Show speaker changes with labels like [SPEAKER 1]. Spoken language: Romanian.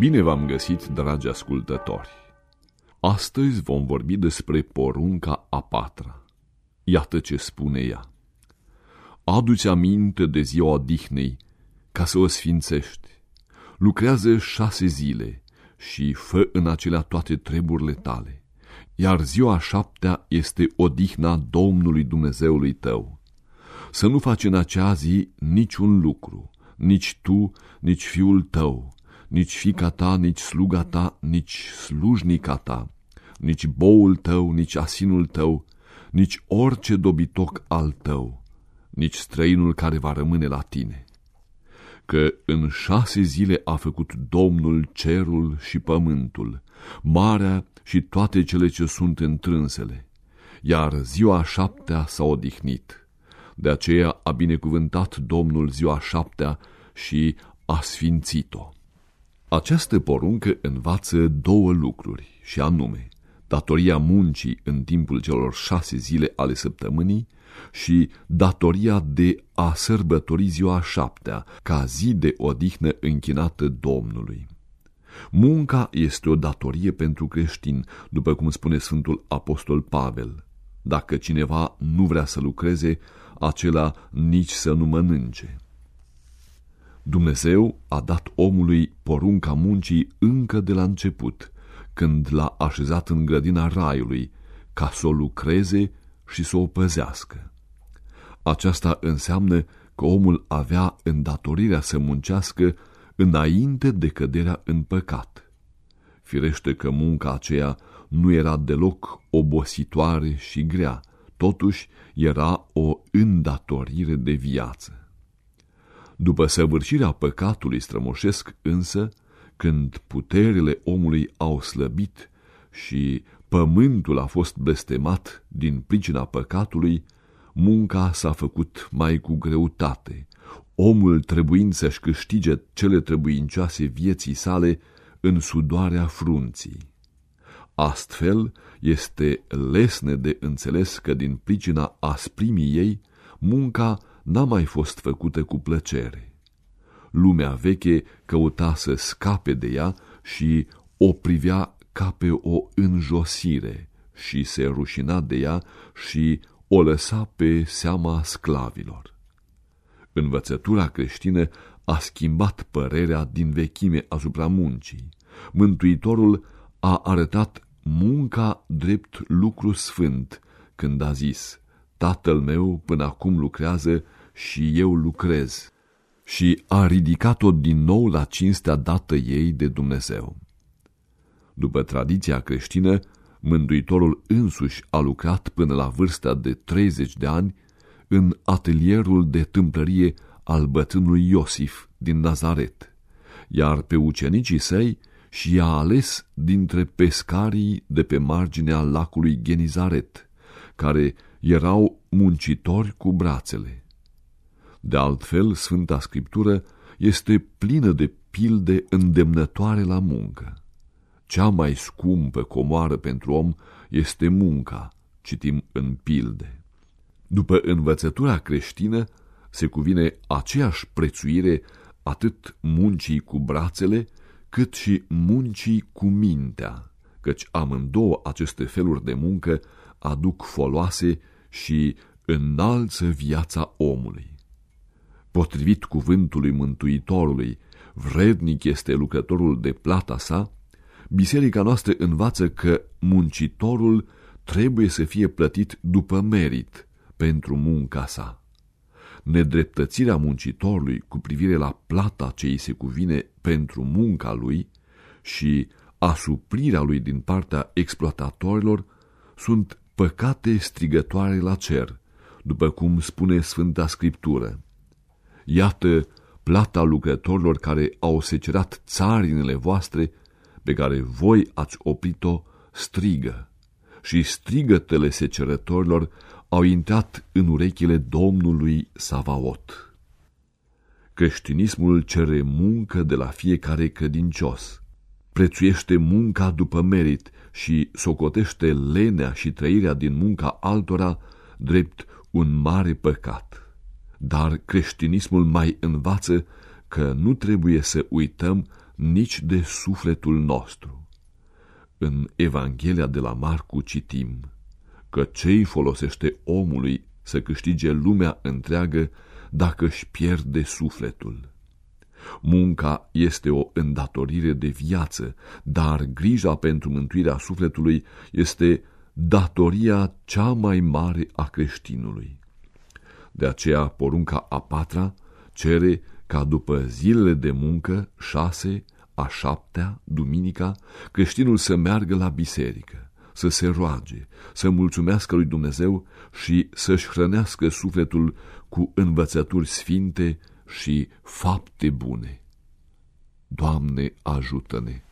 [SPEAKER 1] Bine v-am găsit, dragi ascultători! Astăzi vom vorbi despre porunca a patra. Iată ce spune ea. Adu-ți aminte de ziua odihnei ca să o sfințești. Lucrează șase zile și fă în acelea toate treburile tale. Iar ziua șaptea este odihna Domnului Dumnezeului tău. Să nu faci în acea zi niciun lucru, nici tu, nici fiul tău, nici fica ta, nici sluga ta, nici slujnica ta, nici boul tău, nici asinul tău, nici orice dobitoc al tău, nici străinul care va rămâne la tine. Că în șase zile a făcut Domnul cerul și pământul, marea și toate cele ce sunt întrânsele, iar ziua șaptea s-a odihnit. De aceea a binecuvântat Domnul ziua șaptea și a sfințit-o. Această poruncă învață două lucruri, și anume, datoria muncii în timpul celor șase zile ale săptămânii și datoria de a sărbători ziua șaptea, ca zi de odihnă închinată Domnului. Munca este o datorie pentru creștin, după cum spune Sfântul Apostol Pavel. Dacă cineva nu vrea să lucreze, acela nici să nu mănânce. Dumnezeu a dat omului porunca muncii încă de la început, când l-a așezat în grădina raiului, ca să o lucreze și să o păzească. Aceasta înseamnă că omul avea îndatorirea să muncească înainte de căderea în păcat. Firește că munca aceea nu era deloc obositoare și grea, totuși era o îndatorire de viață. După săvârșirea păcatului strămoșesc însă, când puterile omului au slăbit și pământul a fost blestemat din pricina păcatului, munca s-a făcut mai cu greutate, omul trebuind să-și câștige cele trebuincioase vieții sale în sudoarea frunții. Astfel, este lesne de înțeles că din pricina asprimii ei, munca n-a mai fost făcută cu plăcere. Lumea veche căuta să scape de ea și o privea ca pe o înjosire și se rușina de ea și o lăsa pe seama sclavilor. Învățătura creștină a schimbat părerea din vechime asupra muncii. Mântuitorul a arătat munca drept lucru sfânt când a zis, Tatăl meu până acum lucrează și eu lucrez, și a ridicat-o din nou la cinstea dată ei de Dumnezeu. După tradiția creștină, Mântuitorul însuși a lucrat până la vârsta de 30 de ani în atelierul de tâmplărie al bătrânului Iosif din Nazaret, iar pe ucenicii săi și a ales dintre pescarii de pe marginea lacului Genizaret, care erau muncitori cu brațele. De altfel, Sfânta Scriptură este plină de pilde îndemnătoare la muncă. Cea mai scumpă comoară pentru om este munca, citim în pilde. După învățătura creștină, se cuvine aceeași prețuire atât muncii cu brațele, cât și muncii cu mintea, căci amândouă aceste feluri de muncă aduc foloase și înalță viața omului. Potrivit cuvântului Mântuitorului, vrednic este lucrătorul de plata sa, biserica noastră învață că muncitorul trebuie să fie plătit după merit pentru munca sa. Nedreptățirea muncitorului cu privire la plata ce îi se cuvine pentru munca lui și asuprirea lui din partea exploatatorilor sunt păcate strigătoare la cer, după cum spune Sfânta Scriptură. Iată plata lucrătorilor care au secerat țarinele voastre, pe care voi ați oprit-o, strigă. Și strigătele secerătorilor au intrat în urechile Domnului Savaot. Creștinismul cere muncă de la fiecare credincios, prețuiește munca după merit și socotește lenea și trăirea din munca altora drept un mare păcat. Dar creștinismul mai învață că nu trebuie să uităm nici de sufletul nostru. În Evanghelia de la Marcu citim că ce folosește omului să câștige lumea întreagă dacă își pierde sufletul. Munca este o îndatorire de viață, dar grija pentru mântuirea sufletului este datoria cea mai mare a creștinului. De aceea, porunca a patra cere ca după zilele de muncă, șase, a șaptea, duminica, creștinul să meargă la biserică, să se roage, să mulțumească lui Dumnezeu și să-și hrănească sufletul cu învățături sfinte și fapte bune. Doamne, ajută-ne!